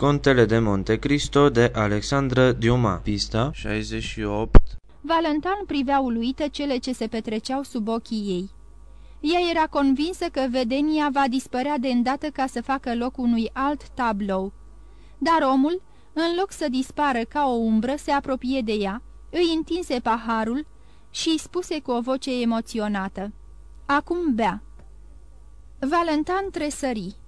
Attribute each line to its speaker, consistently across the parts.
Speaker 1: Contele de Monte Cristo de Alexandra Diuma Pista 68
Speaker 2: Valentan privea uluită cele ce se petreceau sub ochii ei. Ea era convinsă că vedenia va dispărea de îndată ca să facă loc unui alt tablou. Dar omul, în loc să dispară ca o umbră, se apropie de ea, îi întinse paharul și îi spuse cu o voce emoționată. Acum bea. Valentan tresări.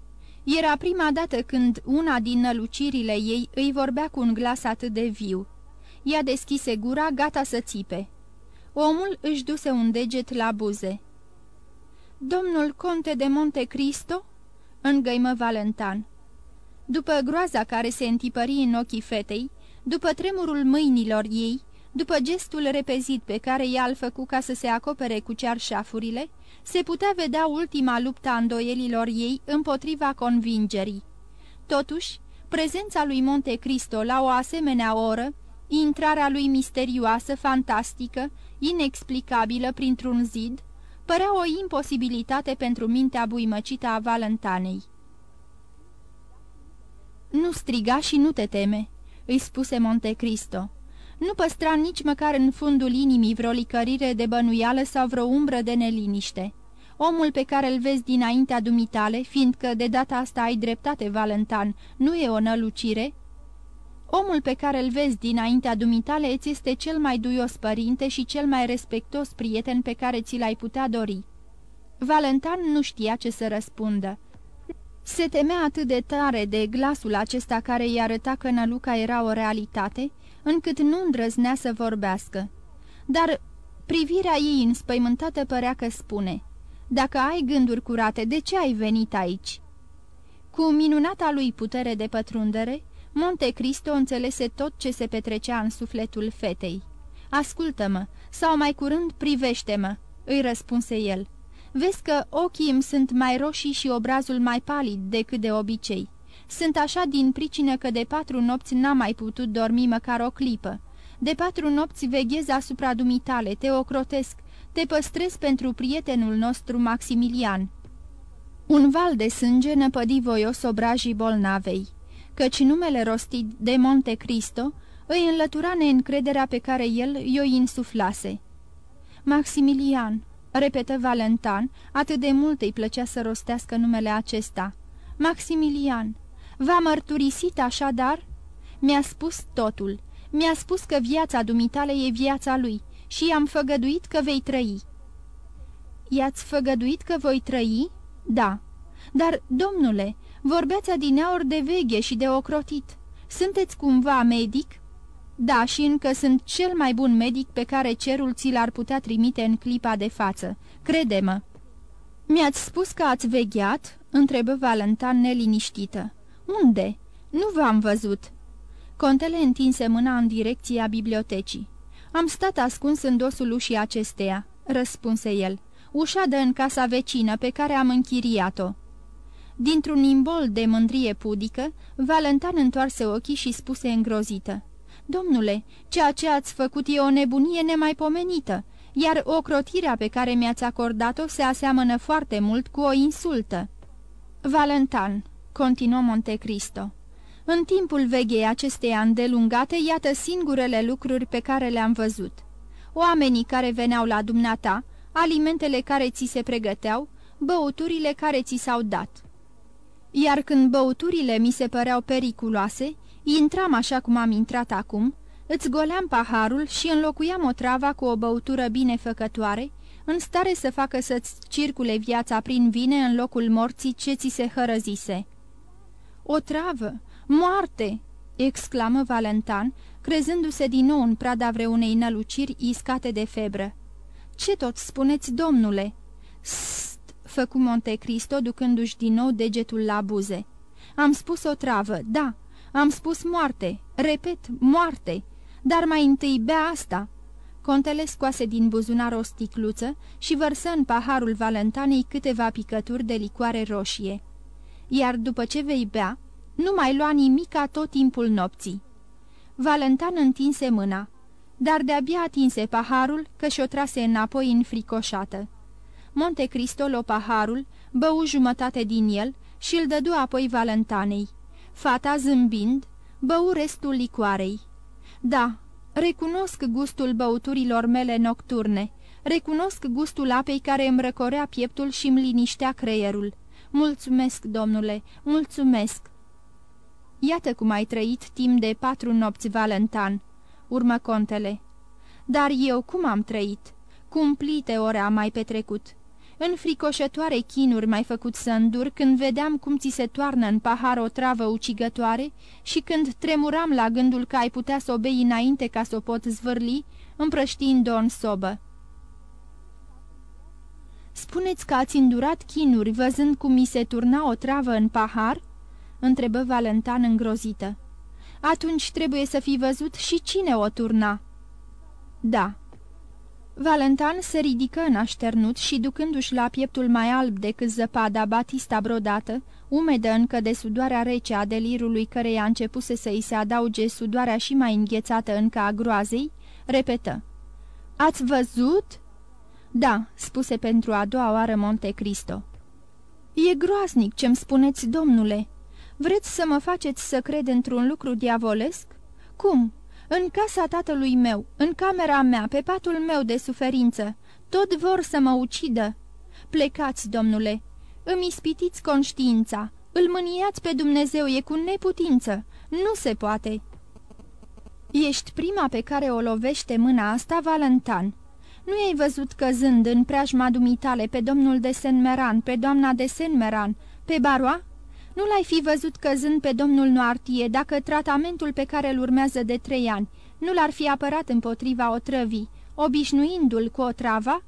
Speaker 2: Era prima dată când una din nălucirile ei îi vorbea cu un glas atât de viu. Ea deschise gura, gata să țipe. Omul își duse un deget la buze. Domnul conte de Monte Cristo?" îngăimă Valentan. După groaza care se întipări în ochii fetei, după tremurul mâinilor ei, după gestul repezit pe care ea îl făcu ca să se acopere cu cearșafurile, se putea vedea ultima luptă a îndoielilor ei împotriva convingerii. Totuși, prezența lui Monte Cristo la o asemenea oră, intrarea lui misterioasă, fantastică, inexplicabilă printr-un zid, părea o imposibilitate pentru mintea buimăcită a Valentanei. Nu striga și nu te teme," îi spuse Monte Cristo. Nu păstra nici măcar în fundul inimii vreo licărire de bănuială sau vreo umbră de neliniște. Omul pe care îl vezi dinaintea dumitale, fiindcă de data asta ai dreptate, Valentan, nu e o nălucire, Omul pe care îl vezi dinaintea dumitale îți este cel mai duios părinte și cel mai respectos prieten pe care ți l-ai putea dori. Valentan nu știa ce să răspundă. Se temea atât de tare de glasul acesta care îi arăta că Năluca era o realitate, încât nu îndrăznea să vorbească. Dar privirea ei înspăimântată părea că spune, Dacă ai gânduri curate, de ce ai venit aici?" Cu minunata lui putere de pătrundere, Monte Cristo înțelese tot ce se petrecea în sufletul fetei. Ascultă-mă, sau mai curând privește-mă," îi răspunse el. Vezi că ochii îmi sunt mai roșii și obrazul mai palid decât de obicei. Sunt așa din pricină că de patru nopți n-am mai putut dormi măcar o clipă. De patru nopți veghez asupra dumitale, te ocrotesc, te păstrez pentru prietenul nostru Maximilian." Un val de sânge năpădi voios obrajii bolnavei căci numele rostit de Monte Cristo îi înlătura neîncrederea pe care el i-o insuflase. Maximilian, repetă Valentan, atât de mult îi plăcea să rostească numele acesta. Maximilian, v-a mărturisit așadar? Mi-a spus totul. Mi-a spus că viața dumitale e viața lui și i-am făgăduit că vei trăi. I-ați făgăduit că voi trăi? Da. Dar, domnule, Vorbeați adineauri de veghe și de ocrotit. Sunteți cumva medic?" Da, și încă sunt cel mai bun medic pe care cerul ți l-ar putea trimite în clipa de față. Crede-mă." Mi-ați spus că ați vegheat?" întrebă Valentan neliniștită. Unde? Nu v-am văzut." Contele întinse mâna în direcția bibliotecii. Am stat ascuns în dosul ușii acesteia," răspunse el. Ușa dă în casa vecină pe care am închiriat-o." Dintr-un imbol de mândrie pudică, Valentan întoarse ochii și spuse îngrozită. Domnule, ceea ce ați făcut e o nebunie nemaipomenită, iar ocrotirea pe care mi-ați acordat-o se aseamănă foarte mult cu o insultă." Valentan, continuă Montecristo, în timpul veghei acesteia îndelungate, iată singurele lucruri pe care le-am văzut. Oamenii care veneau la dumneata, alimentele care ți se pregăteau, băuturile care ți s-au dat iar când băuturile mi se păreau periculoase, intram așa cum am intrat acum, îți goleam paharul și înlocuiam o trava cu o băutură binefăcătoare, în stare să facă să-ți circule viața prin vine în locul morții ce ți se hărăzise. O travă! Moarte!" exclamă Valentan, crezându-se din nou în prada vreunei năluciri iscate de febră. Ce tot spuneți, domnule?" făcu Montecristo ducându-și din nou degetul la buze. Am spus o travă, da, am spus moarte, repet, moarte, dar mai întâi bea asta." Contele scoase din buzunar o sticluță și vărsă în paharul Valentanei câteva picături de licoare roșie. Iar după ce vei bea, nu mai lua nimica tot timpul nopții. Valentan întinse mâna, dar de-abia atinse paharul că și-o trase înapoi înfricoșată. Monte Cristo paharul, bău jumătate din el și îl dădu apoi Valentanei. Fata, zâmbind, bău restul licoarei. Da, recunosc gustul băuturilor mele nocturne, recunosc gustul apei care îmi răcorea pieptul și îmi liniștea creierul. Mulțumesc, domnule, mulțumesc! Iată cum ai trăit timp de patru nopți, Valentan, urmă contele. Dar eu cum am trăit? Cumplite ore am mai petrecut. În fricoșătoare chinuri mai făcut să îndur când vedeam cum ți se toarnă în pahar o travă ucigătoare și când tremuram la gândul că ai putea să o bei înainte ca să o pot zvârli, împrăștiind-o în sobă. Spuneți că ați îndurat chinuri văzând cum mi se turna o travă în pahar?" întrebă Valentan îngrozită. Atunci trebuie să fi văzut și cine o turna." Da." Valentan se ridică în așternut și, ducându-și la pieptul mai alb decât zăpada Batista brodată, umedă încă de sudoarea rece a delirului căreia începuse să-i se adauge sudoarea și mai înghețată încă a groazei, repetă. Ați văzut?" Da," spuse pentru a doua oară Monte Cristo. E groaznic ce-mi spuneți, domnule. Vreți să mă faceți să cred într-un lucru diavolesc? Cum? În casa tatălui meu, în camera mea, pe patul meu de suferință, tot vor să mă ucidă. Plecați, domnule, îmi ispitiți conștiința, îl mâniați pe Dumnezeu, e cu neputință, nu se poate." Ești prima pe care o lovește mâna asta, Valentan. Nu ai văzut căzând în preajma dumitale pe domnul de Senmeran, pe doamna de Senmeran, pe Baroa? Nu l-ai fi văzut căzând pe domnul Noartie dacă tratamentul pe care îl urmează de trei ani nu l-ar fi apărat împotriva otrăvii, obișnuindu-l cu otrava?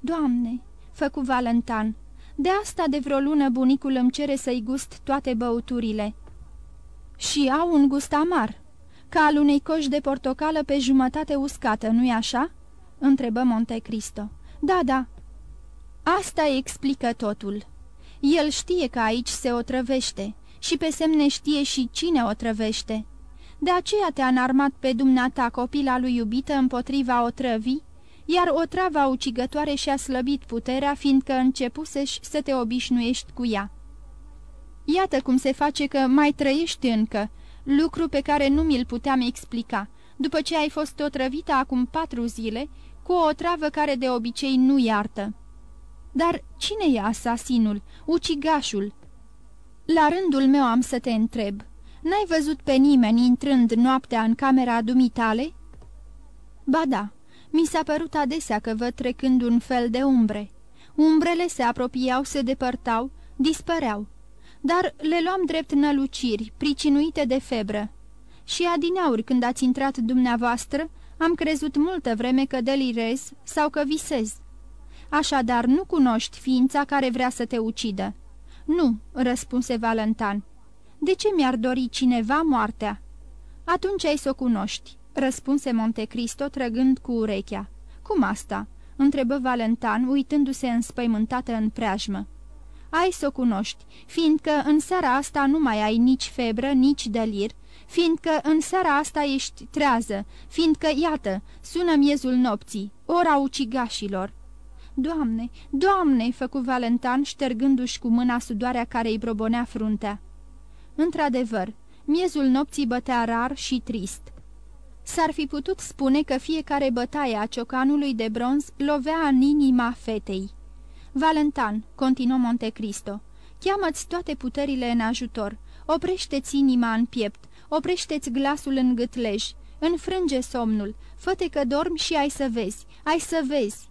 Speaker 2: Doamne, făcu Valentan, de asta de vreo lună bunicul îmi cere să-i gust toate băuturile. Și au un gust amar, ca al unei coși de portocală pe jumătate uscată, nu-i așa?" Întrebă Monte Cristo. Da, da." Asta explică totul. El știe că aici se otrăvește și pe semne știe și cine otrăvește. De aceea te-a înarmat pe dumneata copila lui iubită împotriva otrăvii, iar otrava ucigătoare și-a slăbit puterea, fiindcă începuseși să te obișnuiești cu ea. Iată cum se face că mai trăiești încă, lucru pe care nu mi-l puteam explica, după ce ai fost otrăvită acum patru zile, cu o travă care de obicei nu iartă. Dar cine e asasinul, ucigașul? La rândul meu am să te întreb. N-ai văzut pe nimeni intrând noaptea în camera dumitale? Ba da, mi s-a părut adesea că văd trecând un fel de umbre. Umbrele se apropiau, se depărtau, dispăreau. Dar le luam drept năluciri, pricinuite de febră. Și adineauri când ați intrat dumneavoastră, am crezut multă vreme că delirez sau că visez. Așadar, nu cunoști ființa care vrea să te ucidă." Nu," răspunse Valentan. De ce mi-ar dori cineva moartea?" Atunci ai să o cunoști," răspunse Montecristo trăgând cu urechea. Cum asta?" întrebă Valentan, uitându-se înspăimântată în preajmă. Ai să o cunoști, fiindcă în seara asta nu mai ai nici febră, nici delir, fiindcă în seara asta ești trează, fiindcă, iată, sună miezul nopții, ora ucigașilor. Doamne, Doamne!" făcu Valentan, ștergându-și cu mâna sudoarea care îi brobonea fruntea. Într-adevăr, miezul nopții bătea rar și trist. S-ar fi putut spune că fiecare bătaie a ciocanului de bronz lovea în inima fetei. Valentan, continuă Montecristo, cheamă-ți toate puterile în ajutor, oprește-ți inima în piept, oprește-ți glasul în gâtlej, înfrânge somnul, fă că dormi și ai să vezi, ai să vezi.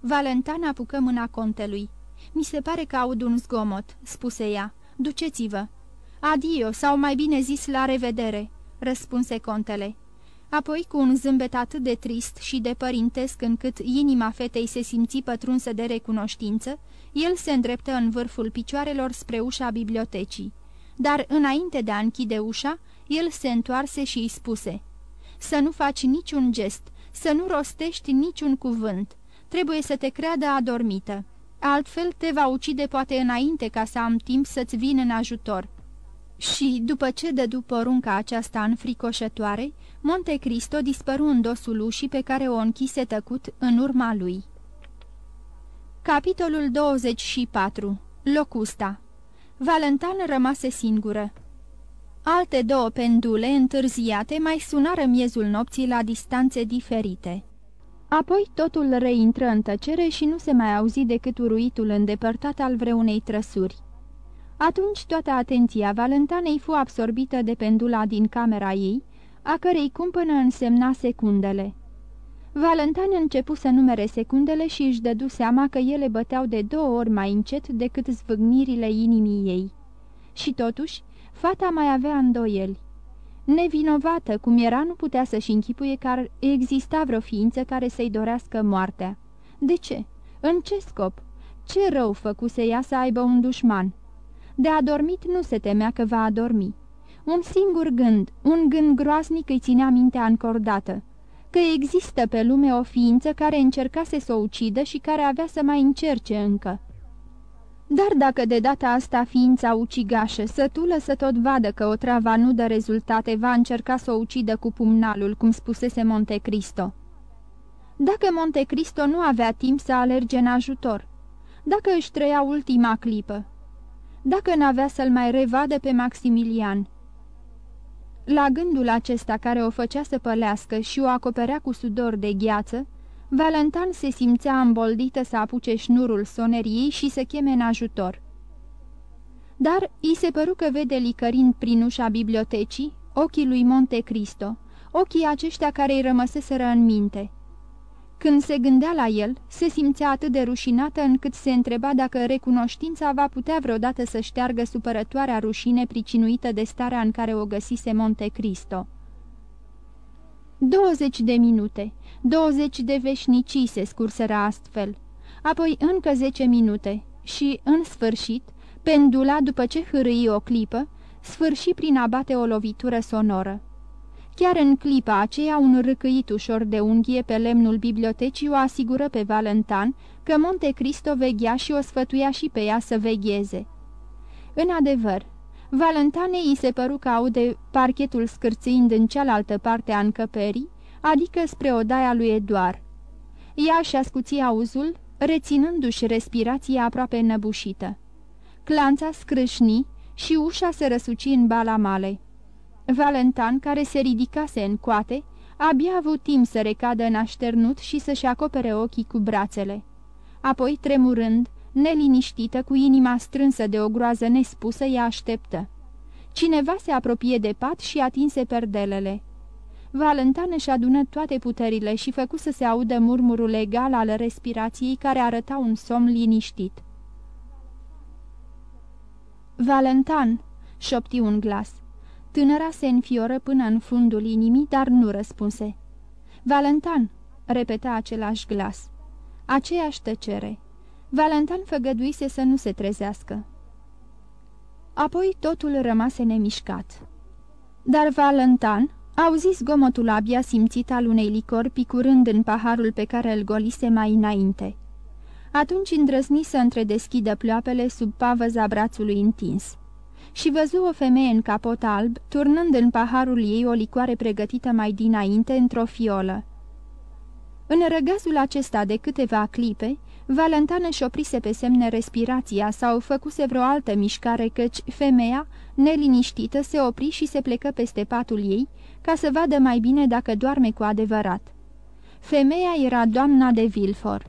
Speaker 2: Valentan apucă mâna contelui. Mi se pare că aud un zgomot," spuse ea. Duceți-vă." Adio, sau mai bine zis la revedere," răspunse contele. Apoi, cu un zâmbet atât de trist și de părintesc încât inima fetei se simți pătrunsă de recunoștință, el se îndreptă în vârful picioarelor spre ușa bibliotecii. Dar, înainte de a închide ușa, el se întoarse și îi spuse Să nu faci niciun gest, să nu rostești niciun cuvânt. Trebuie să te creadă adormită. Altfel te va ucide poate înainte ca să am timp să-ți vin în ajutor." Și, după ce dădu porunca aceasta înfricoșătoare, Monte Cristo dispăru în dosul ușii pe care o închise tăcut în urma lui. Capitolul 24. Locusta Valentan rămase singură. Alte două pendule întârziate mai sunară miezul nopții la distanțe diferite. Apoi totul reintră în tăcere și nu se mai auzi decât uruitul îndepărtat al vreunei trăsuri. Atunci toată atenția Valentanei fu absorbită de pendula din camera ei, a cărei cumpănă însemna secundele. Valentan începu să numere secundele și își dădu seama că ele băteau de două ori mai încet decât zvâgnirile inimii ei. Și totuși, fata mai avea îndoieli. Nevinovată cum era, nu putea să-și închipuie că exista vreo ființă care să-i dorească moartea. De ce? În ce scop? Ce rău făcuse ea să aibă un dușman? De adormit nu se temea că va adormi. Un singur gând, un gând groaznic îi ținea mintea încordată, că există pe lume o ființă care încercase să o ucidă și care avea să mai încerce încă. Dar dacă de data asta ființa ucigașă, sătulă să tot vadă că o trava nu dă rezultate, va încerca să o ucidă cu pumnalul, cum spusese Monte Cristo. Dacă Monte Cristo nu avea timp să alerge în ajutor, dacă își trăia ultima clipă, dacă n-avea să-l mai revadă pe Maximilian. La gândul acesta care o făcea să pălească și o acoperea cu sudor de gheață, Valentan se simțea îmboldită să apuce șnurul soneriei și să cheme în ajutor. Dar îi se păru că vede licărind prin ușa bibliotecii ochii lui Monte Cristo, ochii aceștia care îi rămăseseră în minte. Când se gândea la el, se simțea atât de rușinată încât se întreba dacă recunoștința va putea vreodată să șteargă supărătoarea rușine pricinuită de starea în care o găsise Monte Cristo. 20 de minute, 20 de veșnicii se scurseră astfel, apoi încă 10 minute și, în sfârșit, pendula, după ce hârâi o clipă, sfârși prin a bate o lovitură sonoră. Chiar în clipa aceea, un râcâit ușor de unghie pe lemnul bibliotecii o asigură pe Valentan că Monte Cristo veghea și o sfătuia și pe ea să vegheze. În adevăr, Valentanei îi se păru că aude parchetul scârțind în cealaltă parte a încăperii, adică spre odaia lui Eduard. Ea și ascuți auzul, reținându-și respirația aproape năbușită. Clanța scrâșni și ușa se răsuci în balamale. Valentan, care se ridicase în coate, abia avut timp să recadă în așternut și să-și acopere ochii cu brațele. Apoi, tremurând, neliniștită, cu inima strânsă de o groază nespusă, ea așteptă. Cineva se apropie de pat și atinse perdelele. Valentan își adună toate puterile și făcu să se audă murmurul egal al respirației care arăta un somn liniștit. Valentan!" șopti un glas. Tânăra se înfioră până în fundul inimii, dar nu răspunse. Valentan!" repeta același glas. Aceeași tăcere. Valentan făgăduise să nu se trezească. Apoi totul rămase nemișcat. Dar Valentan auzi zgomotul abia simțit al unei licori picurând în paharul pe care îl golise mai înainte. Atunci îndrăzni să întredeschidă ploapele sub pavăza brațului întins și văzu o femeie în capot alb, turnând în paharul ei o licoare pregătită mai dinainte într-o fiolă. În răgazul acesta de câteva clipe, Valentan își oprise pe semne respirația sau făcuse vreo altă mișcare căci femeia, neliniștită, se opri și se plecă peste patul ei ca să vadă mai bine dacă doarme cu adevărat. Femeia era doamna de Vilfort.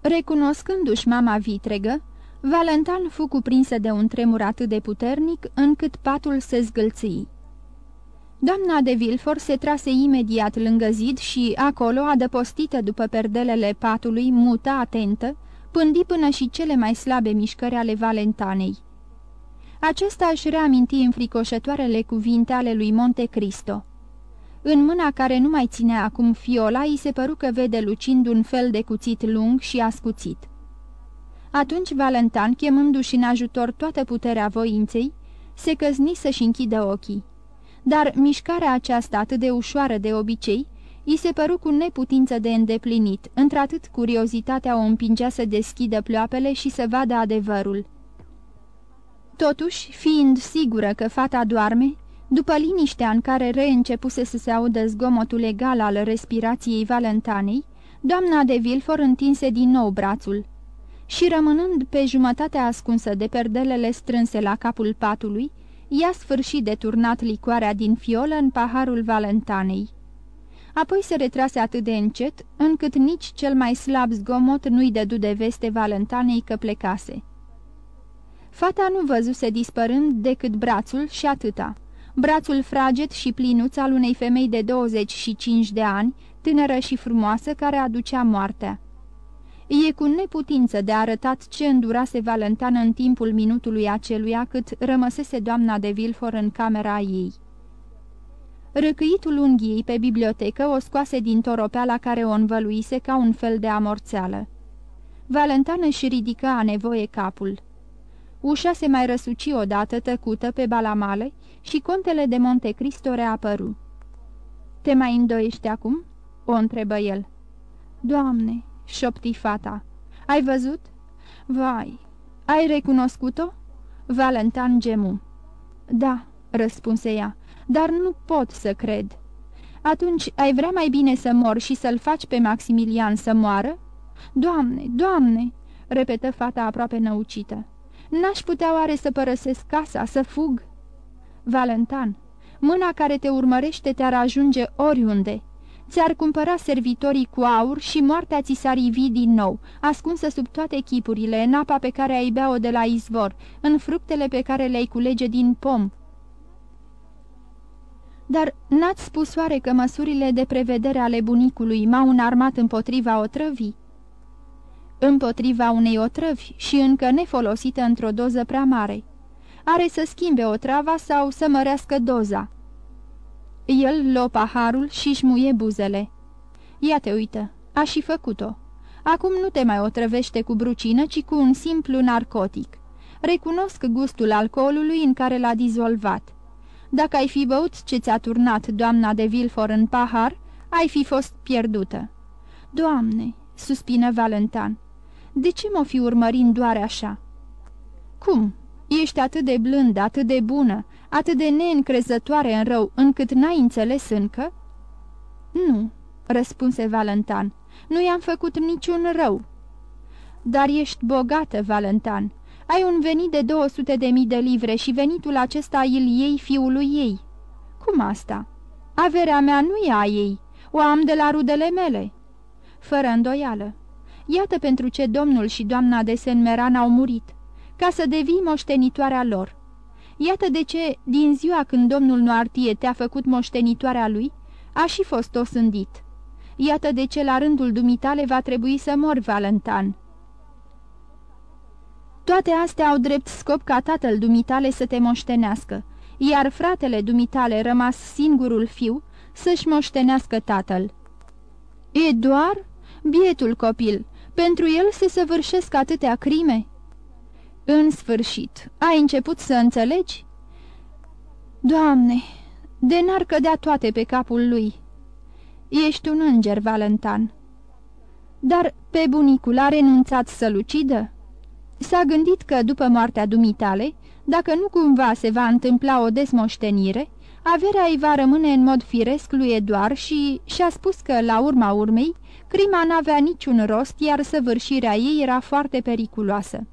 Speaker 2: Recunoscându-și mama vitregă, Valentan fu cuprinsă de un tremur atât de puternic încât patul se zgâlții. Doamna de Vilfort se trase imediat lângă zid și, acolo, adăpostită după perdelele patului, mută, atentă, pândi până și cele mai slabe mișcări ale Valentanei. Acesta își reaminti înfricoșătoarele cuvinte ale lui Monte Cristo. În mâna care nu mai ținea acum fiola, îi se păru că vede lucind un fel de cuțit lung și ascuțit. Atunci Valentan, chemându-și în ajutor toată puterea voinței, se căzni să-și închidă ochii. Dar mișcarea aceasta atât de ușoară de obicei, îi se păru cu neputință de îndeplinit, într-atât curiozitatea o împingea să deschidă ploapele și să vadă adevărul. Totuși, fiind sigură că fata doarme, după liniștea în care reîncepuse să se audă zgomotul egal al respirației Valentanei, doamna de Vilfor întinse din nou brațul și rămânând pe jumătatea ascunsă de perdelele strânse la capul patului, Ea sfârșit de turnat licoarea din fiolă în paharul Valentanei. Apoi se retrase atât de încet, încât nici cel mai slab zgomot nu-i dădu de veste Valentanei că plecase. Fata nu văzuse dispărând decât brațul și atâta. Brațul fraged și plinuț al unei femei de 25 de ani, tânără și frumoasă, care aducea moartea. E cu neputință de arătat ce îndurase Valentan în timpul minutului aceluia cât rămăsese doamna de Vilfor în camera ei. Răcâitul unghiei pe bibliotecă o scoase din toropeala care o învăluise ca un fel de amorțeală. Valentan își ridică a nevoie capul. Ușa se mai răsuci odată tăcută pe balamale și contele de Monte Cristo reapăru. Te mai îndoiești acum?" o întrebă el. Doamne!" Șopti fata. Ai văzut?" Vai! Ai recunoscut-o?" Valentan gemu. Da," răspunse ea, dar nu pot să cred." Atunci ai vrea mai bine să mor și să-l faci pe Maximilian să moară?" Doamne, doamne!" repetă fata aproape năucită. N-aș putea oare să părăsesc casa, să fug?" Valentan, mâna care te urmărește te-ar ajunge oriunde. Ți-ar cumpăra servitorii cu aur și moartea ți s-ar ivi din nou, ascunsă sub toate chipurile, în apa pe care ai bea-o de la izvor, în fructele pe care le-ai culege din pom. Dar n-ați spus oare că măsurile de prevedere ale bunicului m-au înarmat împotriva otrăvii? Împotriva unei otrăvi și încă nefolosită într-o doză prea mare. Are să schimbe otrava sau să mărească doza el lua paharul și-și muie buzele. Ia te uită, a și făcut-o. Acum nu te mai otrăvește cu brucină, ci cu un simplu narcotic. Recunosc gustul alcoolului în care l-a dizolvat. Dacă ai fi băut ce ți-a turnat doamna de Vilfor în pahar, ai fi fost pierdută. Doamne, suspină Valentan, de ce mă fi urmărind doar așa? Cum? Ești atât de blândă, atât de bună, atât de neîncrezătoare în rău, încât n-ai înțeles încă?" Nu," răspunse Valentan, nu i-am făcut niciun rău." Dar ești bogată, Valentan. Ai un venit de 200 de mii de livre și venitul acesta îl iei fiului ei." Cum asta?" Averea mea nu e a ei, o am de la rudele mele." Fără îndoială. Iată pentru ce domnul și doamna de Senmeran au murit, ca să devii moștenitoarea lor. Iată de ce, din ziua când domnul Noartie te-a făcut moștenitoarea lui, a și fost osândit. Iată de ce la rândul dumitale va trebui să mor Valentan. Toate astea au drept scop ca tatăl dumitale să te moștenească, iar fratele dumitale, rămas singurul fiu, să-și moștenească tatăl. E doar? Bietul copil, pentru el se săvârșesc atâtea crime?" În sfârșit, ai început să înțelegi? Doamne, de n-ar cădea toate pe capul lui. Ești un înger, Valentan. Dar pe bunicul a renunțat să-l ucidă? S-a gândit că, după moartea dumitale, dacă nu cumva se va întâmpla o desmoștenire, averea îi va rămâne în mod firesc lui Eduard și și-a spus că, la urma urmei, crima n-avea niciun rost, iar săvârșirea ei era foarte periculoasă.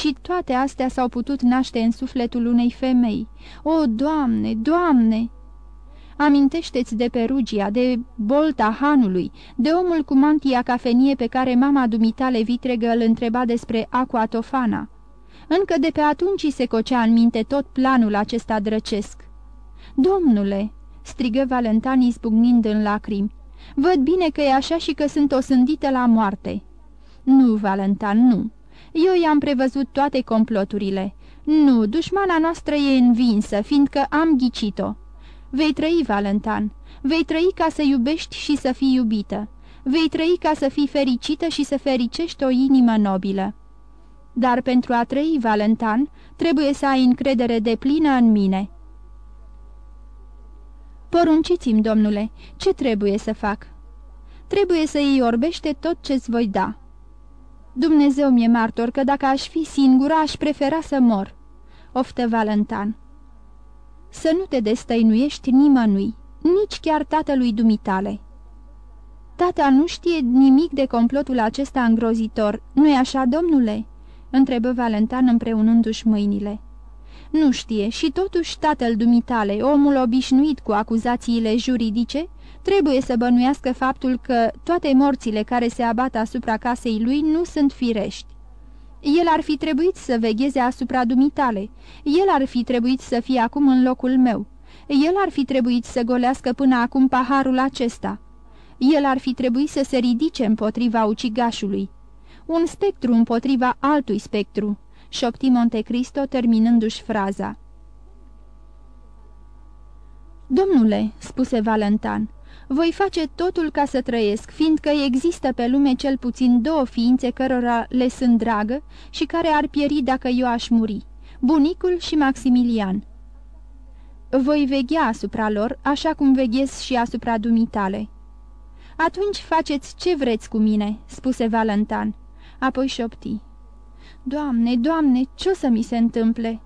Speaker 2: Și toate astea s-au putut naște în sufletul unei femei. O, Doamne, Doamne! Amintește-ți de Perugia, de bolta Hanului, de omul cu mantia cafenie pe care mama dumitale vitregă îl întreba despre Aqua Tofana. Încă de pe atunci se cocea în minte tot planul acesta drăcesc. Domnule!" strigă Valentan izbucnind în lacrimi. Văd bine că e așa și că sunt osândită la moarte." Nu, Valentan, nu. Eu i-am prevăzut toate comploturile. Nu, dușmana noastră e învinsă, fiindcă am ghicit-o. Vei trăi, Valentan, vei trăi ca să iubești și să fii iubită. Vei trăi ca să fii fericită și să fericești o inimă nobilă. Dar pentru a trăi, Valentan, trebuie să ai încredere de plină în mine. Porunciți-mi, domnule, ce trebuie să fac? Trebuie să îi orbește tot ce-ți voi da." Dumnezeu mi-e martor că dacă aș fi singură, aș prefera să mor." Oftă Valentan. Să nu te destăinuiești nimănui, nici chiar tatălui dumitale." Tata nu știe nimic de complotul acesta îngrozitor, nu-i așa, domnule?" întrebă Valentan împreunându-și mâinile. Nu știe și totuși tatăl dumitale, omul obișnuit cu acuzațiile juridice, trebuie să bănuiască faptul că toate morțile care se abat asupra casei lui nu sunt firești. El ar fi trebuit să vegheze asupra dumitale, el ar fi trebuit să fie acum în locul meu, el ar fi trebuit să golească până acum paharul acesta. El ar fi trebuit să se ridice împotriva ucigașului. Un spectru împotriva altui spectru, șopti Montecristo terminându-și fraza. Domnule, spuse Valentan, voi face totul ca să trăiesc, fiindcă există pe lume cel puțin două ființe cărora le sunt dragă și care ar pieri dacă eu aș muri, bunicul și Maximilian. Voi veghea asupra lor, așa cum veghez și asupra dumitale. Atunci faceți ce vreți cu mine," spuse Valentan. Apoi șopti. Doamne, Doamne, ce o să mi se întâmple?"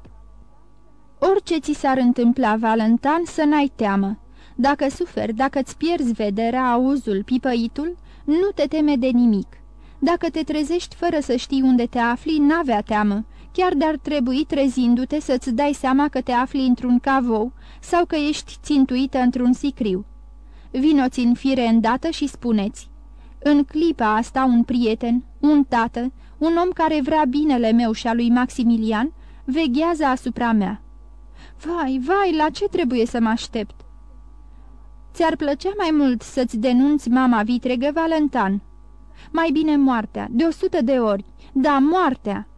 Speaker 2: Orice ți s-ar întâmpla, Valentan, să n-ai teamă. Dacă suferi, dacă-ți pierzi vederea, auzul, pipăitul, nu te teme de nimic. Dacă te trezești fără să știi unde te afli, n-avea teamă, chiar de-ar trebui trezindu-te să-ți dai seama că te afli într-un cavou sau că ești țintuită într-un sicriu. Vinoți în fire îndată și spuneți, în clipa asta un prieten, un tată, un om care vrea binele meu și a lui Maximilian, veghează asupra mea. Vai, vai, la ce trebuie să mă aștept? Ți-ar plăcea mai mult să-ți denunți mama vitregă, Valentan? Mai bine moartea, de o sută de ori, da, moartea!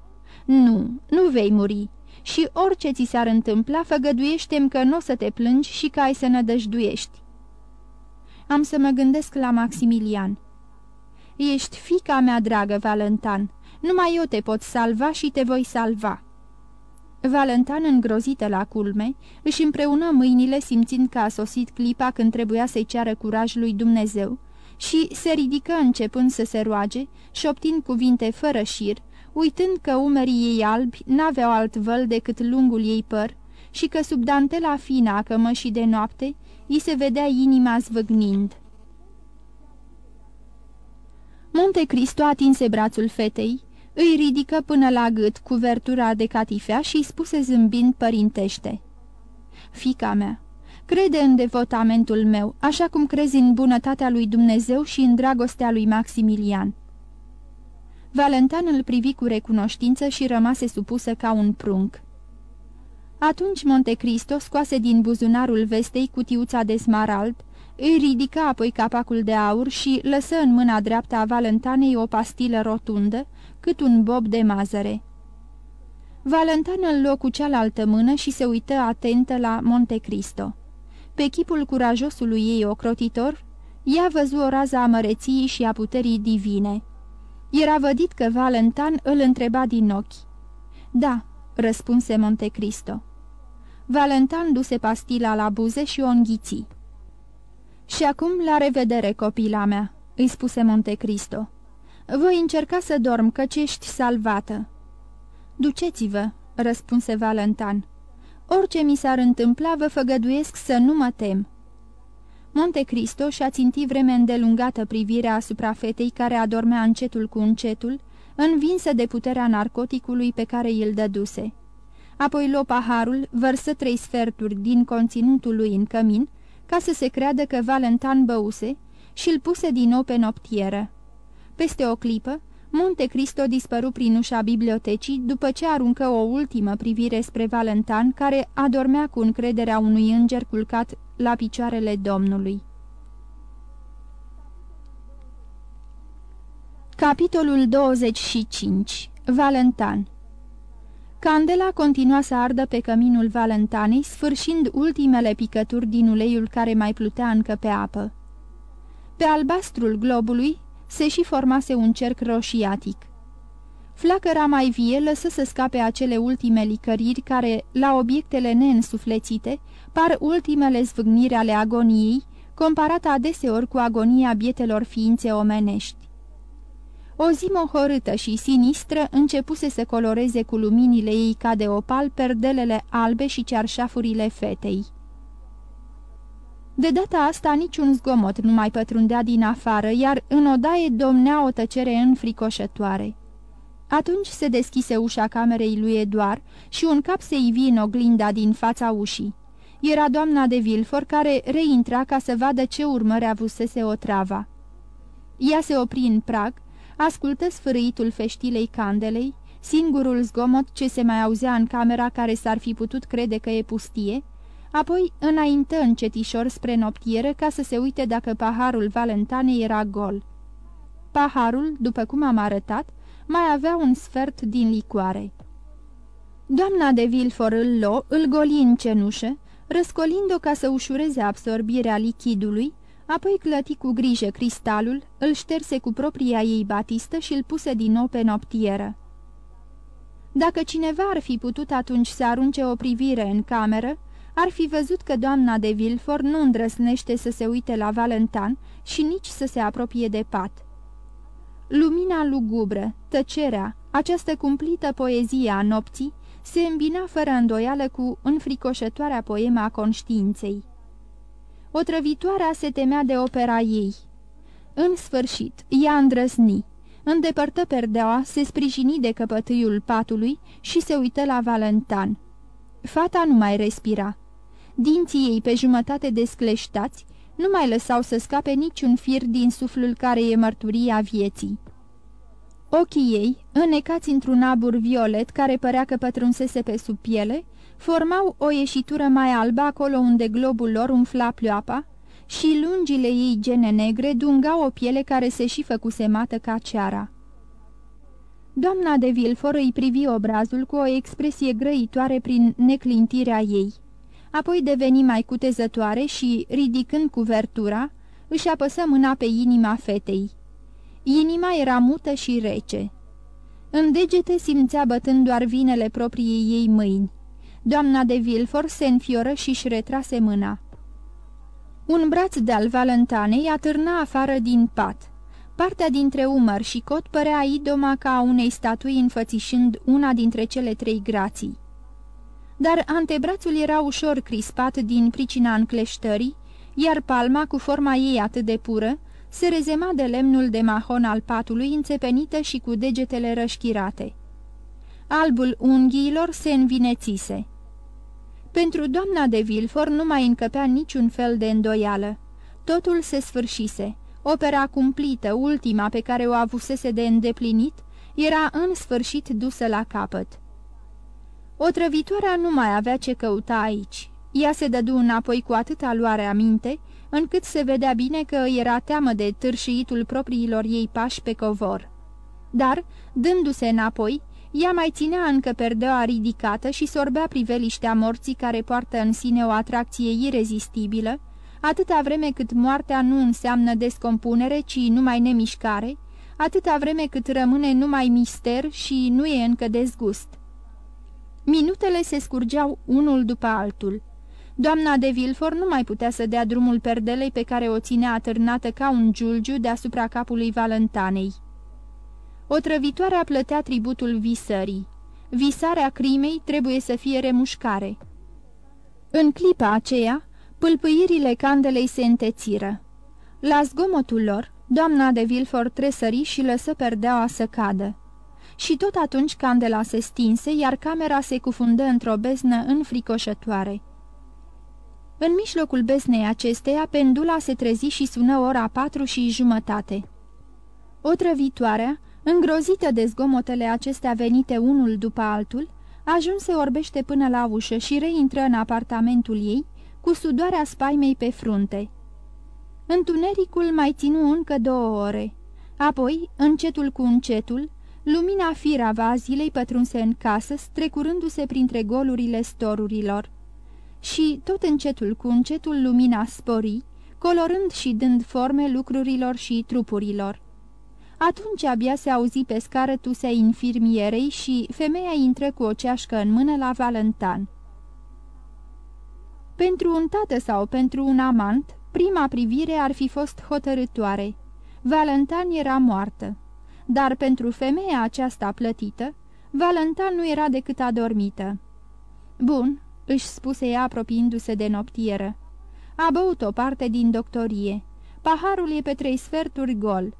Speaker 2: Nu, nu vei muri și orice ți s-ar întâmpla, făgăduiește-mi că nu o să te plângi și că ai să nădăjduiești. Am să mă gândesc la Maximilian. Ești fica mea dragă, Valentan. Numai eu te pot salva și te voi salva." Valentan, îngrozită la culme, își împreună mâinile simțind că a sosit clipa când trebuia să-i ceară curaj lui Dumnezeu și se ridică începând să se roage, șoptind cuvinte fără șir, uitând că umerii ei albi n-aveau alt văl decât lungul ei păr și că sub dantela fină a cămășii de noapte îi se vedea inima zvâgnind. Monte Cristo atinse brațul fetei, îi ridică până la gât cuvertura de catifea și îi spuse zâmbind părintește. Fica mea, crede în devotamentul meu, așa cum crezi în bunătatea lui Dumnezeu și în dragostea lui Maximilian. Valentan îl privi cu recunoștință și rămase supusă ca un prunc. Atunci Montecristo scoase din buzunarul vestei cutiuța de smarald, îi ridică apoi capacul de aur și lăsă în mâna dreaptă a Valentanei o pastilă rotundă, cât un bob de mazăre. Valentan îl luă cu cealaltă mână și se uită atentă la Montecristo. Pe chipul curajosului ei ocrotitor, ea văzu o rază a măreției și a puterii divine. Era vădit că Valentan îl întreba din ochi. Da," răspunse Montecristo. Valentan duse pastila la buze și o înghiți. Și acum la revedere, copila mea," îi spuse Montecristo. Voi încerca să dorm, căci ești salvată." Duceți-vă," răspunse Valentan. Orice mi s-ar întâmpla, vă făgăduiesc să nu mă tem." Montecristo și-a țintit vreme îndelungată privirea asupra fetei care adormea încetul cu încetul, învinsă de puterea narcoticului pe care îl dăduse. Apoi luă paharul, vărsă trei sferturi din conținutul lui în cămin, ca să se creadă că Valentan băuse, și îl puse din nou pe noptieră. Peste o clipă, Monte Cristo dispăru prin ușa bibliotecii după ce aruncă o ultimă privire spre Valentan, care adormea cu încrederea unui înger culcat la picioarele Domnului. Capitolul 25 Valentan Candela continua să ardă pe căminul Valentanei, sfârșind ultimele picături din uleiul care mai plutea încă pe apă. Pe albastrul globului se și formase un cerc roșiatic. Flacăra mai vie lăsă să scape acele ultime licăriri care, la obiectele neînsuflețite, par ultimele zvâgniri ale agoniei, comparată adeseori cu agonia bietelor ființe omenești. O zi mohorâtă și sinistră începuse să coloreze cu luminile ei ca de opal perdelele albe și cearșafurile fetei. De data asta niciun zgomot nu mai pătrundea din afară, iar în odaie domnea o tăcere înfricoșătoare. Atunci se deschise ușa camerei lui Eduard și un cap se ivi în oglinda din fața ușii. Era doamna de Vilfor care reintra ca să vadă ce urmări avusese o trava. Ea se opri în prag, ascultă sfârâitul feștilei candelei, singurul zgomot ce se mai auzea în camera care s-ar fi putut crede că e pustie, apoi înaintă încetișor spre noptieră ca să se uite dacă paharul Valentanei era gol. Paharul, după cum am arătat, mai avea un sfert din licoare. Doamna de Vilfor îl lo, îl goli în cenușă, răscolind-o ca să ușureze absorbirea lichidului, apoi clăti cu grijă cristalul, îl șterse cu propria ei batistă și îl puse din nou pe noptieră. Dacă cineva ar fi putut atunci să arunce o privire în cameră, ar fi văzut că doamna de Vilfor nu îndrăsnește să se uite la Valentan și nici să se apropie de pat. Lumina lugubră, tăcerea, această cumplită poezie a nopții, se îmbina fără îndoială cu înfricoșătoarea poema a conștiinței. O trăvitoarea se temea de opera ei. În sfârșit, ea îndrăzni, îndepărtă perdeaua, se sprijini de căpătâiul patului și se uită la Valentan. Fata nu mai respira. Dinții ei pe jumătate descleștați nu mai lăsau să scape niciun fir din suflul care e mărturia vieții. Ochii ei, înecați într-un abur violet care părea că pătrunsese pe sub piele, formau o ieșitură mai albă acolo unde globul lor umfla ploapa și lungile ei gene negre dungau o piele care se și făcuse mată ca ceara. Doamna de Vilfor îi privi obrazul cu o expresie grăitoare prin neclintirea ei. Apoi deveni mai cutezătoare și, ridicând cuvertura, își apăsă mâna pe inima fetei. Inima era mută și rece. În degete simțea bătând doar vinele propriei ei mâini. Doamna de Vilfor se înfioră și-și retrase mâna. Un braț de-al Valentanei atârna afară din pat. Partea dintre umăr și cot părea idoma ca a unei statui înfățișând una dintre cele trei grații. Dar antebrațul era ușor crispat din pricina încleștării, iar palma, cu forma ei atât de pură, se rezema de lemnul de mahon al patului înțepenită și cu degetele rășchirate. Albul unghiilor se învinețise. Pentru doamna de Vilfor nu mai încăpea niciun fel de îndoială. Totul se sfârșise. Opera cumplită, ultima pe care o avusese de îndeplinit, era în sfârșit dusă la capăt. Otrăvitoarea nu mai avea ce căuta aici. Ea se dădu înapoi cu atâta luare aminte, încât se vedea bine că era teamă de târșiitul propriilor ei pași pe covor. Dar, dându-se înapoi, ea mai ținea încă perdeaua ridicată și sorbea priveliștea morții care poartă în sine o atracție irezistibilă, atâta vreme cât moartea nu înseamnă descompunere, ci numai nemișcare, atâta vreme cât rămâne numai mister și nu e încă dezgust. Minutele se scurgeau unul după altul. Doamna de Vilfor nu mai putea să dea drumul perdelei pe care o ținea atârnată ca un giulgiu deasupra capului Valentanei. Otrăvitoarea plătea tributul visării. Visarea crimei trebuie să fie remușcare. În clipa aceea, pâlpâirile candelei se întețiră. La zgomotul lor, doamna de Vilfor tresări și lăsă perdeaua să cadă. Și tot atunci candela se stinse, iar camera se cufundă într-o beznă înfricoșătoare. În mijlocul beznei acesteia, pendula se trezi și sună ora patru și jumătate. Otrăvitoarea, Îngrozită de zgomotele acestea venite unul după altul, ajunse orbește până la ușă și reintră în apartamentul ei, cu sudoarea spaimei pe frunte. Întunericul mai ținu încă două ore. Apoi, încetul cu încetul, lumina firavă a zilei pătrunse în casă, strecurându-se printre golurile storurilor. Și, tot încetul cu încetul, lumina spori, colorând și dând forme lucrurilor și trupurilor. Atunci abia se auzi pe scară tusea infirmierei și femeia intră cu o ceașcă în mână la Valentan. Pentru un tată sau pentru un amant, prima privire ar fi fost hotărătoare. Valentan era moartă. Dar pentru femeia aceasta plătită, Valentan nu era decât adormită. Bun," își spuse ea apropiindu-se de noptieră. A băut o parte din doctorie. Paharul e pe trei sferturi gol.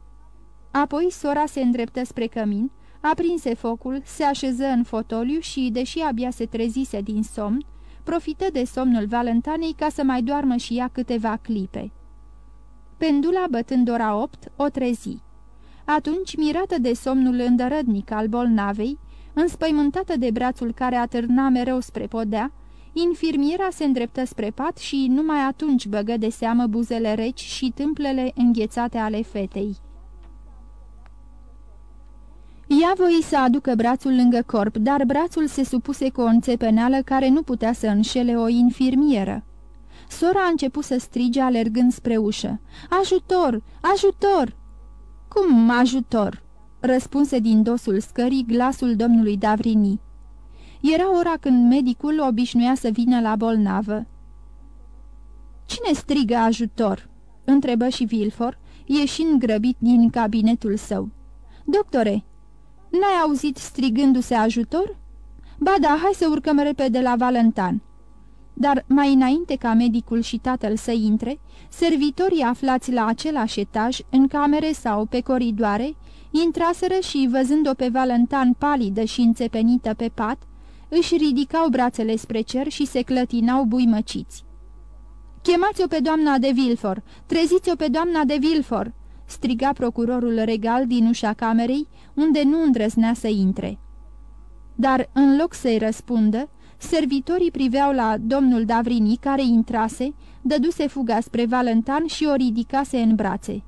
Speaker 2: Apoi sora se îndreptă spre cămin, Aprinse focul, se așeză în fotoliu și, deși abia se trezise din somn, profită de somnul Valentanei ca să mai doarmă și ea câteva clipe. Pendula, bătând ora opt, o trezi. Atunci, mirată de somnul îndărădnic al bolnavei, înspăimântată de brațul care atârna mereu spre podea, infirmiera se îndreptă spre pat și numai atunci băgă de seamă buzele reci și tâmplele înghețate ale fetei. Ea voi să aducă brațul lângă corp, dar brațul se supuse cu o înțepeneală care nu putea să înșele o infirmieră. Sora a început să strige alergând spre ușă. Ajutor! Ajutor!" Cum ajutor?" răspunse din dosul scării glasul domnului Davrini. Era ora când medicul obișnuia să vină la bolnavă. Cine strigă ajutor?" întrebă și Vilfor, ieșind grăbit din cabinetul său. Doctore, N-ai auzit strigându-se ajutor?" Ba da, hai să urcăm repede la Valentan." Dar mai înainte ca medicul și tatăl să intre, servitorii aflați la același etaj, în camere sau pe coridoare, intraseră și, văzând-o pe Valentan palidă și înțepenită pe pat, își ridicau brațele spre cer și se clătinau buimăciți. Chemați-o pe doamna de Vilfor! Treziți-o pe doamna de Vilfor!" striga procurorul regal din ușa camerei, unde nu îndrăznea să intre. Dar, în loc să-i răspundă, servitorii priveau la domnul Davrini, care intrase, dăduse fuga spre Valentan și o ridicase în brațe.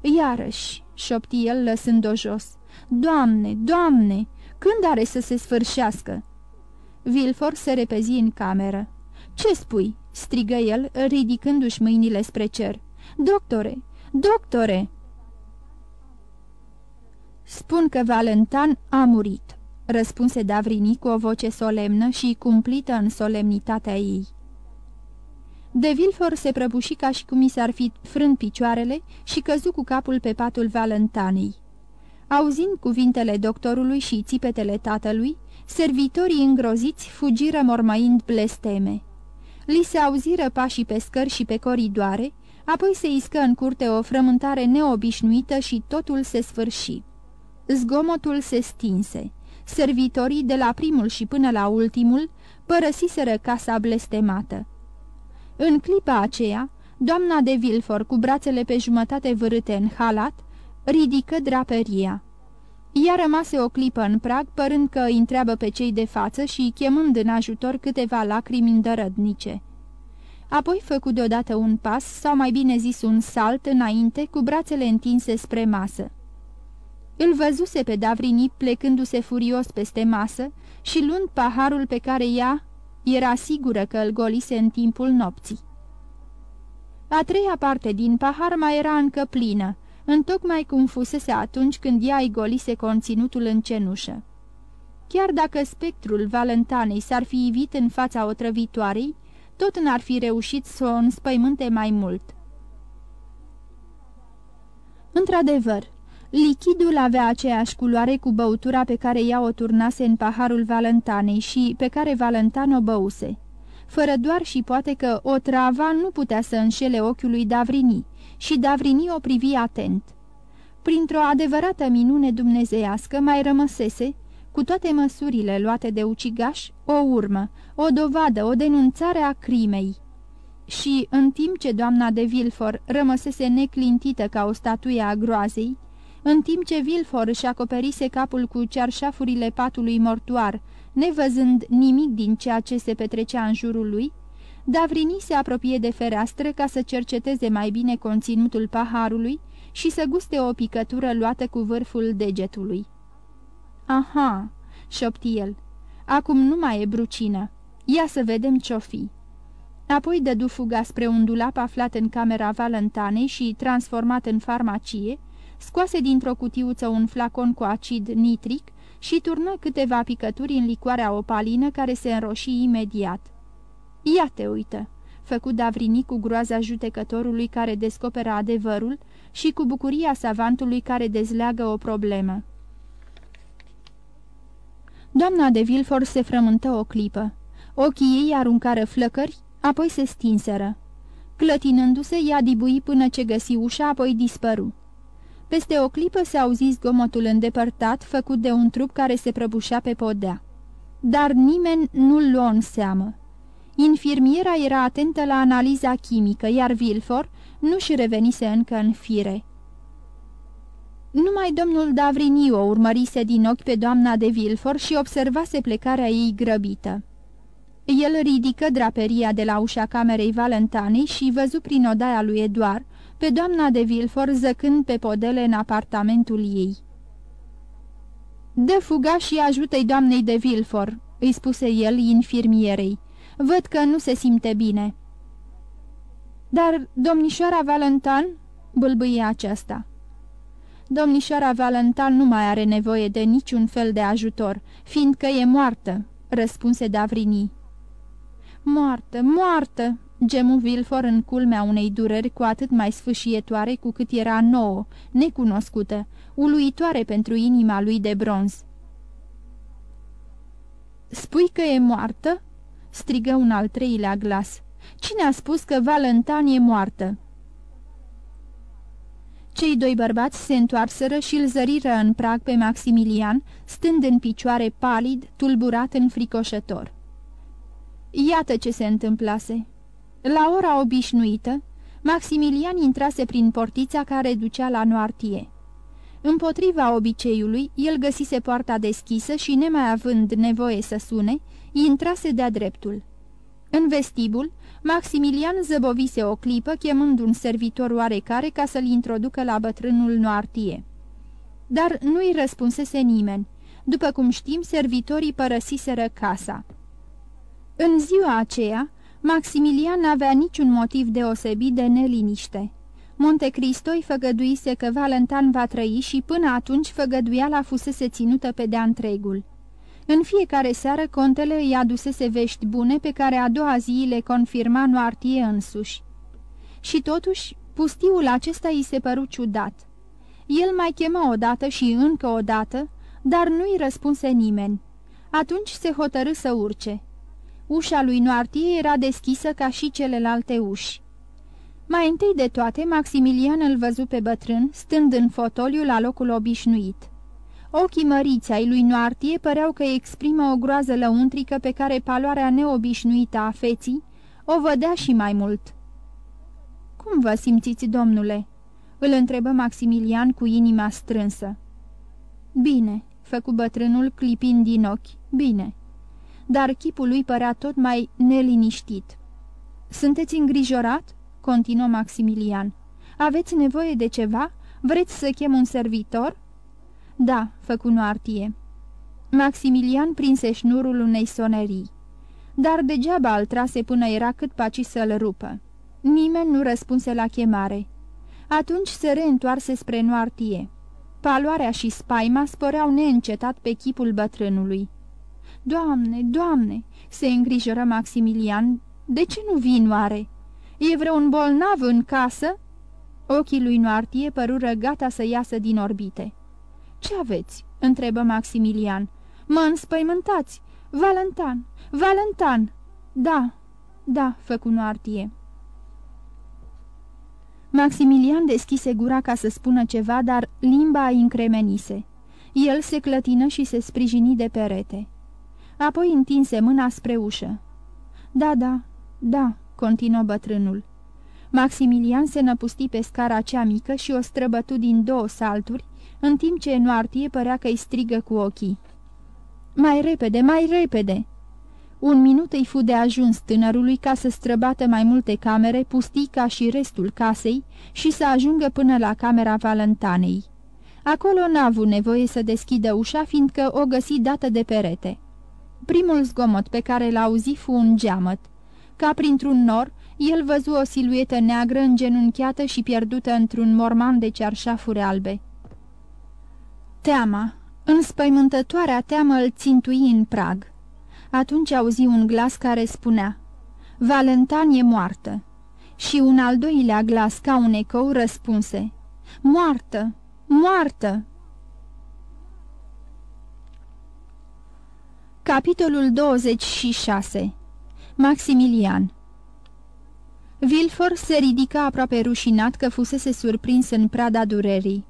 Speaker 2: Iarăși, șopti el lăsând-o jos, Doamne, Doamne, când are să se sfârșească?" Vilfor se repezi în cameră. Ce spui?" strigă el, ridicându-și mâinile spre cer. Doctore, doctore!" Spun că Valentan a murit," răspunse Davrini cu o voce solemnă și cumplită în solemnitatea ei. De Vilfor se prăbuși ca și cum i s-ar fi frânt picioarele și căzu cu capul pe patul Valentanei. Auzind cuvintele doctorului și țipetele tatălui, servitorii îngroziți fugiră mormăind blesteme. Li se auziră pașii pe scări și pe coridoare, apoi se iscă în curte o frământare neobișnuită și totul se sfârși. Zgomotul se stinse. Servitorii, de la primul și până la ultimul, părăsiseră casa blestemată. În clipa aceea, doamna de Vilfor, cu brațele pe jumătate vârâte în halat, ridică draperia. Ea rămase o clipă în prag, părând că îi întreabă pe cei de față și chemând în ajutor câteva lacrimi îndărădnice. Apoi făcu deodată un pas, sau mai bine zis un salt înainte, cu brațele întinse spre masă. Îl văzuse pe Davrini plecându-se furios peste masă și luând paharul pe care ea era sigură că îl golise în timpul nopții. A treia parte din pahar mai era încă plină, întocmai cum fusese atunci când ea îi golise conținutul în cenușă. Chiar dacă spectrul Valentanei s-ar fi ivit în fața otrăvitoarei, tot n-ar fi reușit să o înspăimânte mai mult. Într-adevăr, Lichidul avea aceeași culoare cu băutura pe care ea o turnase în paharul Valentanei și pe care Valentan o băuse. Fără doar și poate că o trava nu putea să înșele ochiul lui Davrini și Davrini o privi atent. Printr-o adevărată minune dumnezeiască mai rămăsese, cu toate măsurile luate de ucigaș, o urmă, o dovadă, o denunțare a crimei. Și, în timp ce doamna de Vilfor rămăsese neclintită ca o statuie a groazei, în timp ce Vilfor își acoperise capul cu cearșafurile patului mortuar, nevăzând nimic din ceea ce se petrecea în jurul lui, Davrini se apropie de fereastră ca să cerceteze mai bine conținutul paharului și să guste o picătură luată cu vârful degetului. Aha!" șopti el. Acum nu mai e brucină. Ia să vedem ce-o fi." Apoi dădu fuga spre un dulap aflat în camera Valentanei și transformat în farmacie, scoase dintr-o cutiuță un flacon cu acid nitric și turnă câteva picături în licoarea opalină care se înroșii imediat. Ia te uită!" făcut Davrini cu groaza judecătorului care descoperă adevărul și cu bucuria savantului care dezleagă o problemă. Doamna de Vilfor se frământă o clipă. Ochii ei aruncară flăcări, apoi se stinseră. Clătinându-se, ea dibui până ce găsi ușa, apoi dispăru. Peste o clipă se auzi zgomotul îndepărtat, făcut de un trup care se prăbușea pe podea. Dar nimeni nu-l luă în seamă. Infirmiera era atentă la analiza chimică, iar Vilfor nu-și revenise încă în fire. Numai domnul Davrinio urmărise din ochi pe doamna de Vilfor și observase plecarea ei grăbită. El ridică draperia de la ușa camerei Valentanei și văzu prin odaia lui Eduard pe doamna de Vilfor zăcând pe podele în apartamentul ei. Dă fuga și ajută-i doamnei de Vilfor," îi spuse el infirmierei. Văd că nu se simte bine." Dar domnișoara Valentan?" bâlbâie aceasta. Domnișoara Valentan nu mai are nevoie de niciun fel de ajutor, fiindcă e moartă," răspunse Davrini. Moartă, moartă!" Gemu Vilfor în culmea unei dureri cu atât mai sfâșietoare cu cât era nouă, necunoscută, uluitoare pentru inima lui de bronz. Spui că e moartă?" strigă un al treilea glas. Cine a spus că Valentan e moartă?" Cei doi bărbați se întoarseră și îl zăriră în prag pe Maximilian, stând în picioare palid, tulburat înfricoșător. Iată ce se întâmplase. La ora obișnuită, Maximilian intrase prin portița care ducea la Noartie. Împotriva obiceiului, el găsise poarta deschisă și, nemai având nevoie să sune, intrase de-a dreptul. În vestibul, Maximilian zăbovise o clipă, chemând un servitor oarecare ca să-l introducă la bătrânul Noartie. Dar nu-i răspunsese nimeni. După cum știm, servitorii părăsiseră casa. În ziua aceea, Maximilian n-avea niciun motiv deosebit de neliniște. Montecristo îi făgăduise că Valentan va trăi și până atunci făgăduiala fusese ținută pe de-a întregul. În fiecare seară contele îi adusese vești bune pe care a doua zi le confirma Noartie însuși. Și totuși, pustiul acesta îi se păru ciudat. El mai chemă odată și încă o dată, dar nu-i răspunse nimeni. Atunci se hotărâ să urce. Ușa lui Noartie era deschisă ca și celelalte uși. Mai întâi de toate, Maximilian îl văzu pe bătrân, stând în fotoliu la locul obișnuit. Ochii măriți ai lui Noartie păreau că exprimă o groază lăuntrică pe care paloarea neobișnuită a feții o vădea și mai mult. Cum vă simțiți, domnule?" îl întrebă Maximilian cu inima strânsă. Bine," făcu bătrânul clipind din ochi, bine." Dar chipul lui părea tot mai neliniștit. Sunteți îngrijorat?" continuă Maximilian. Aveți nevoie de ceva? Vreți să chem un servitor?" Da," făcu Noartie. Maximilian prinse șnurul unei sonerii. Dar degeaba îl trase până era cât paci să-l rupă. Nimeni nu răspunse la chemare. Atunci se reîntoarse spre Noartie. Paloarea și spaima sporeau neîncetat pe chipul bătrânului. Doamne, Doamne!" se îngrijoră Maximilian. De ce nu vin oare? E vreun bolnav în casă?" Ochii lui Noartie părură gata să iasă din orbite. Ce aveți?" întrebă Maximilian. Mă înspăimântați! Valentan! Valentan!" Da, da," făcu Noartie. Maximilian deschise gura ca să spună ceva, dar limba îi încremenise. El se clătină și se sprijini de perete. Apoi întinse mâna spre ușă. Da, da, da," continuă bătrânul. Maximilian se năpusti pe scara cea mică și o străbătu din două salturi, în timp ce Noartie părea că îi strigă cu ochii. Mai repede, mai repede!" Un minut îi fu de ajuns tânărului ca să străbată mai multe camere, pustii ca și restul casei, și să ajungă până la camera Valentanei. Acolo n-a avut nevoie să deschidă ușa, fiindcă o găsi dată de perete. Primul zgomot pe care l-auzi fu un geamăt. Ca printr-un nor, el văzu o siluetă neagră îngenunchiată și pierdută într-un morman de cearșafuri albe. Teama, înspăimântătoarea teamă îl țintui în prag. Atunci auzi un glas care spunea, Valentan e moartă. Și un al doilea glas, ca un ecou, răspunse, Moartă! Moartă! Capitolul 26 Maximilian Vilfor se ridica aproape rușinat că fusese surprins în prada durerii.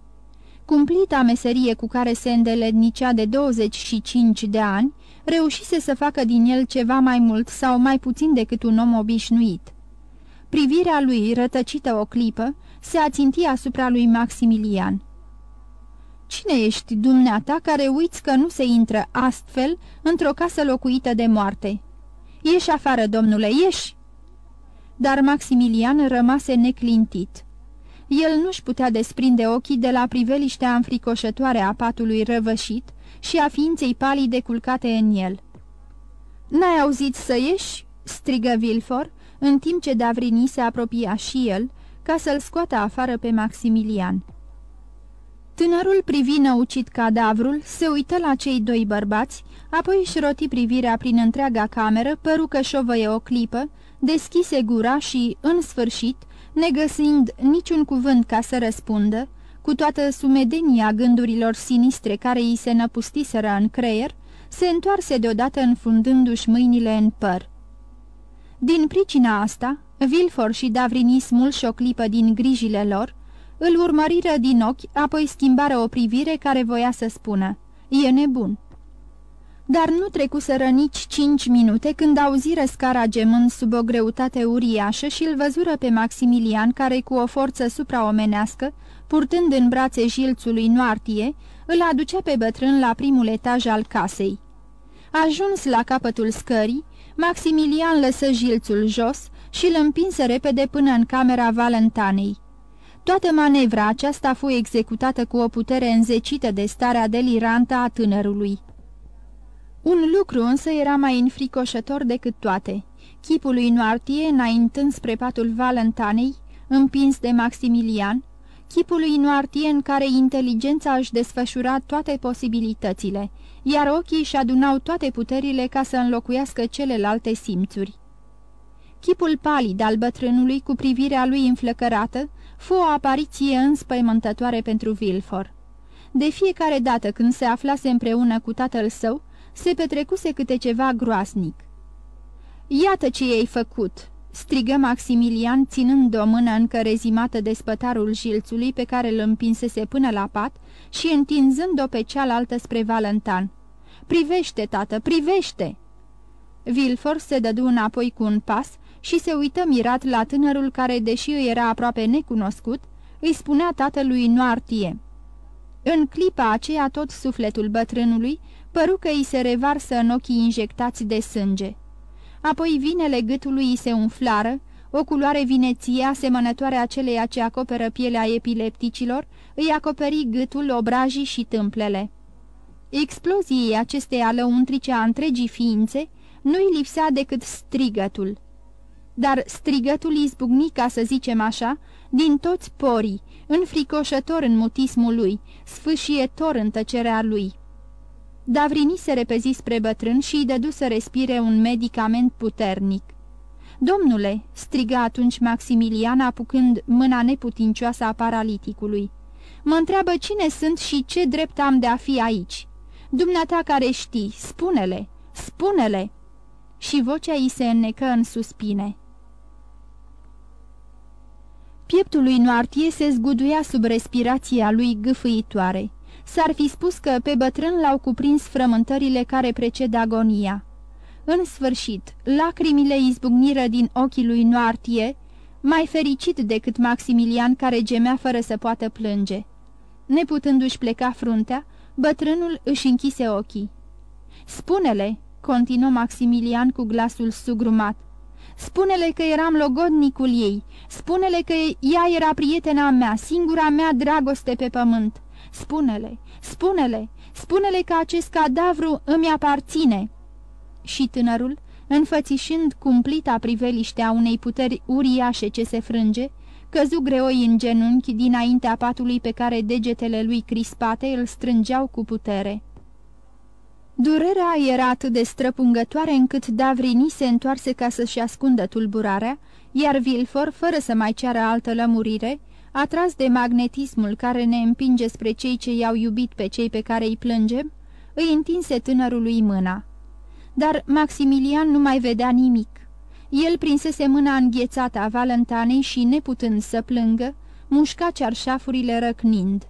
Speaker 2: Cumplita meserie cu care se îndelednicea de 25 de ani, reușise să facă din el ceva mai mult sau mai puțin decât un om obișnuit. Privirea lui, rătăcită o clipă, se aținti asupra lui Maximilian. Cine ești, dumneata, care uiți că nu se intră astfel într-o casă locuită de moarte? Ieși afară, domnule, ieși!" Dar Maximilian rămase neclintit. El nu-și putea desprinde ochii de la priveliștea înfricoșătoare a patului răvășit și a ființei palide culcate în el. N-ai auzit să ieși?" strigă Vilfor, în timp ce Davrini se apropia și el, ca să-l scoată afară pe Maximilian. Tânărul privi năucit cadavrul, se uită la cei doi bărbați, apoi își roti privirea prin întreaga cameră, păru că șovăie o clipă, deschise gura și, în sfârșit, negăsind niciun cuvânt ca să răspundă, cu toată sumedenia gândurilor sinistre care îi se năpustiseră în creier, se întoarse deodată înfundându-și mâinile în păr. Din pricina asta, Vilfor și Davrini smulși o clipă din grijile lor, îl urmăriră din ochi, apoi schimbară o privire care voia să spună, e nebun. Dar nu trecuseră nici cinci minute când auziră scara gemând sub o greutate uriașă și îl văzură pe Maximilian care cu o forță supraomenească, purtând în brațe jilțul lui Noartie, îl aducea pe bătrân la primul etaj al casei. Ajuns la capătul scării, Maximilian lăsă jilțul jos și îl împinse repede până în camera Valentanei. Toată manevra aceasta fu executată cu o putere înzecită de starea delirantă a tânărului. Un lucru însă era mai înfricoșător decât toate. Chipul lui Noartie, înaintând spre patul Valentanei, împins de Maximilian, chipul lui Noartie în care inteligența își desfășura toate posibilitățile, iar ochii își adunau toate puterile ca să înlocuiască celelalte simțuri. Chipul palid al bătrânului, cu privirea lui înflăcărată, fu o apariție înspăimântătoare pentru Vilfor. De fiecare dată când se aflase împreună cu tatăl său, se petrecuse câte ceva groasnic. Iată ce ei făcut!" strigă Maximilian, ținând o mână încă rezimată de spătarul jilțului pe care îl împinsese până la pat și întinzând-o pe cealaltă spre Valentan. Privește, tată, privește!" Vilfor se dădu înapoi cu un pas și se uită mirat la tânărul care, deși îi era aproape necunoscut, îi spunea tatălui Noartie. În clipa aceea tot sufletul bătrânului păru că îi se revarsă în ochii injectați de sânge. Apoi vinele gâtului îi se umflară, o culoare vineție asemănătoare aceleia ce acoperă pielea epilepticilor, îi acoperi gâtul, obrajii și tâmplele. Exploziei acesteia lăuntrice a întregii ființe nu-i lipsea decât strigătul. Dar strigătul izbucni, ca să zicem așa, din toți porii, înfricoșător în mutismul lui, sfâșietor în tăcerea lui. Davrini se repezi spre bătrân și îi dădu să respire un medicament puternic. Domnule!" striga atunci Maximilian apucând mâna neputincioasă a paraliticului. Mă întreabă cine sunt și ce drept am de a fi aici. Dumneata care știi, spune-le, spune-le!" Și vocea îi se înnecă în suspine. Pieptul lui Noartie se zguduia sub respirația lui gâfâitoare. S-ar fi spus că pe bătrân l-au cuprins frământările care preced agonia. În sfârșit, lacrimile izbucniră din ochii lui Noartie, mai fericit decât Maximilian care gemea fără să poată plânge. Neputându-și pleca fruntea, bătrânul își închise ochii. Spune-le, continuă Maximilian cu glasul sugrumat, spune-le că eram logodnicul ei, spune-le că ea era prietena mea, singura mea dragoste pe pământ, Spune-le, spune-le, spune-le că acest cadavru îmi aparține!" Și tânărul, înfățișând cumplita priveliștea unei puteri uriașe ce se frânge, căzu greoi în genunchi dinaintea patului pe care degetele lui crispate îl strângeau cu putere. Durerea era atât de străpungătoare încât Davrini se întoarse ca să-și ascundă tulburarea, iar Vilfor, fără să mai ceară altă lămurire, atras de magnetismul care ne împinge spre cei ce i-au iubit pe cei pe care îi plângem, îi întinse tânărului mâna. Dar Maximilian nu mai vedea nimic. El prinsese mâna înghețată a Valentanei și, neputând să plângă, mușca cearșafurile răcnind.